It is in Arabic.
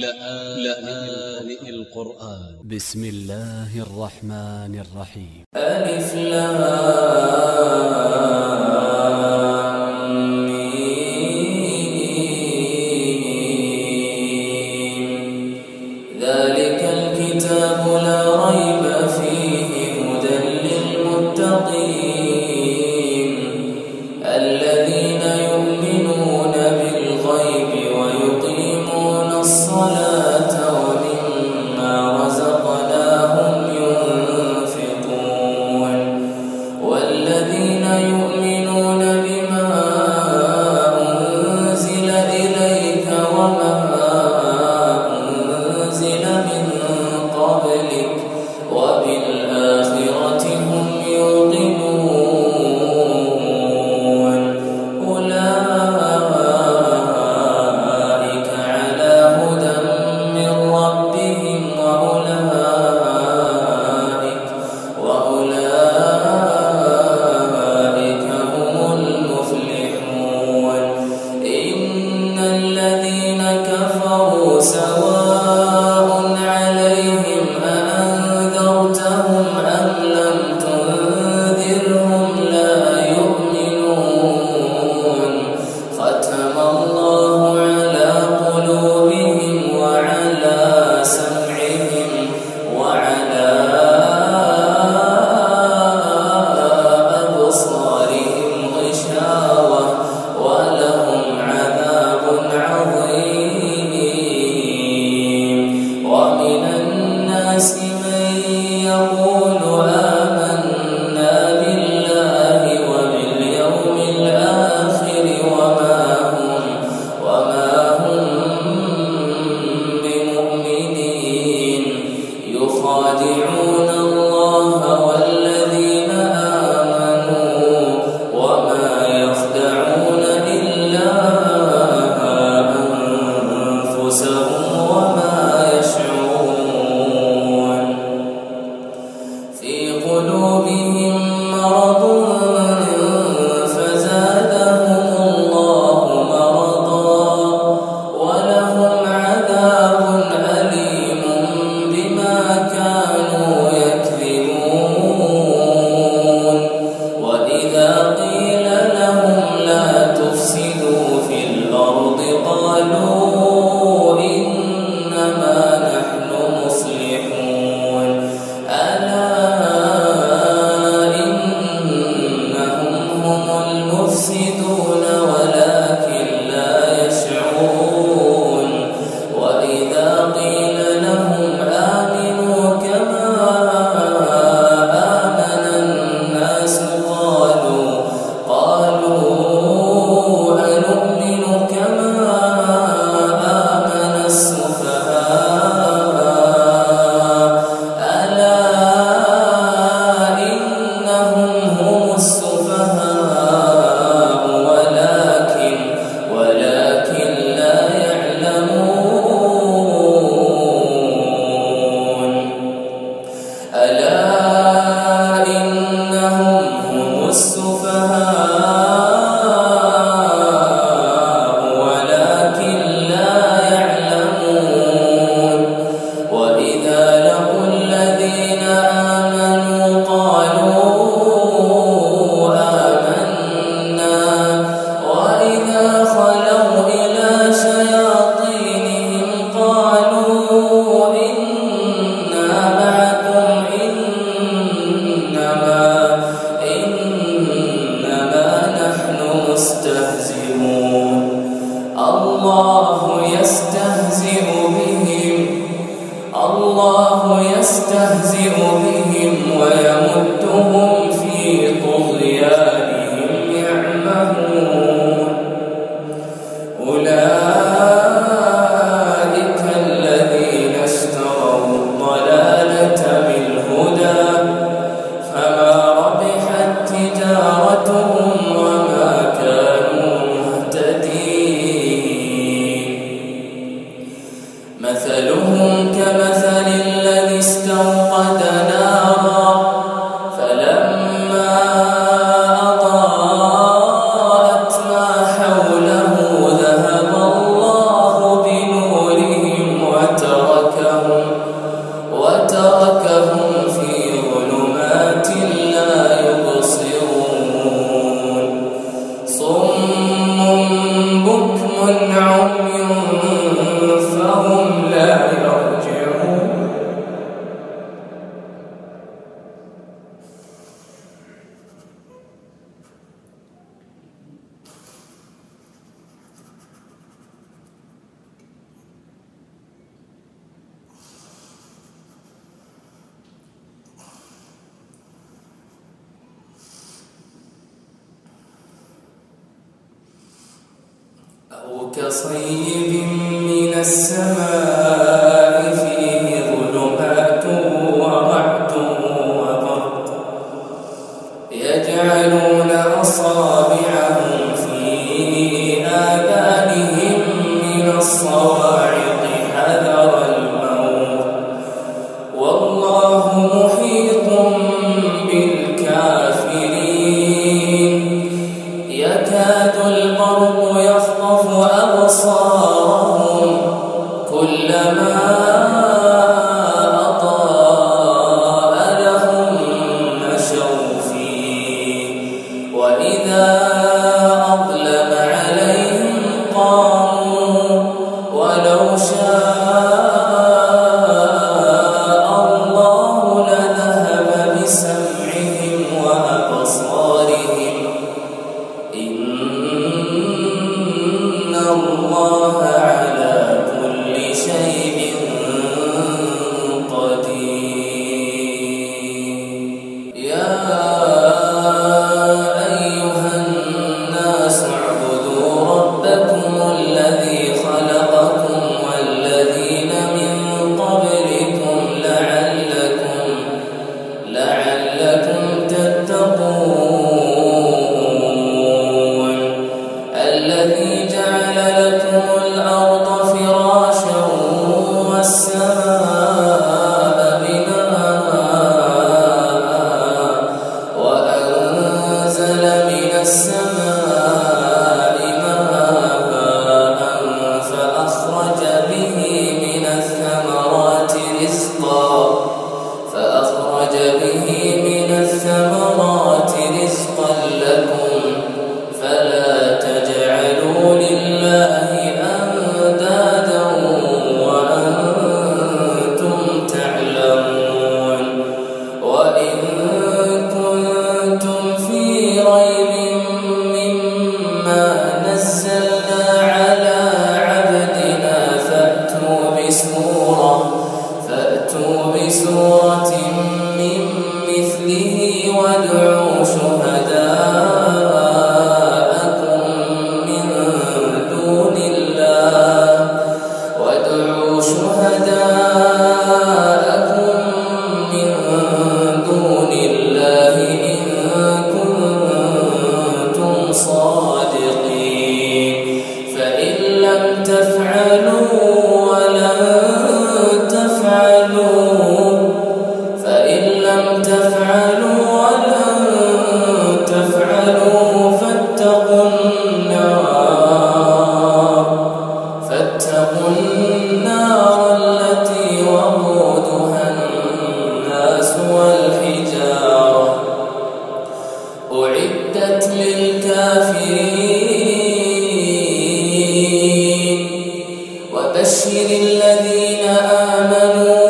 لآن, لآن القرآن. ب س م الله الرحمن الرحيم. ألف لام ميم. ذلك الكتاب لا ريب الذي وسواء وَدُّوهُمْ كصيب من السماء فيه ظلمات ورعد وبرد. يجعلون أصابعهم الله أبصارهم كلما بسورة وبشر الذين آمنوا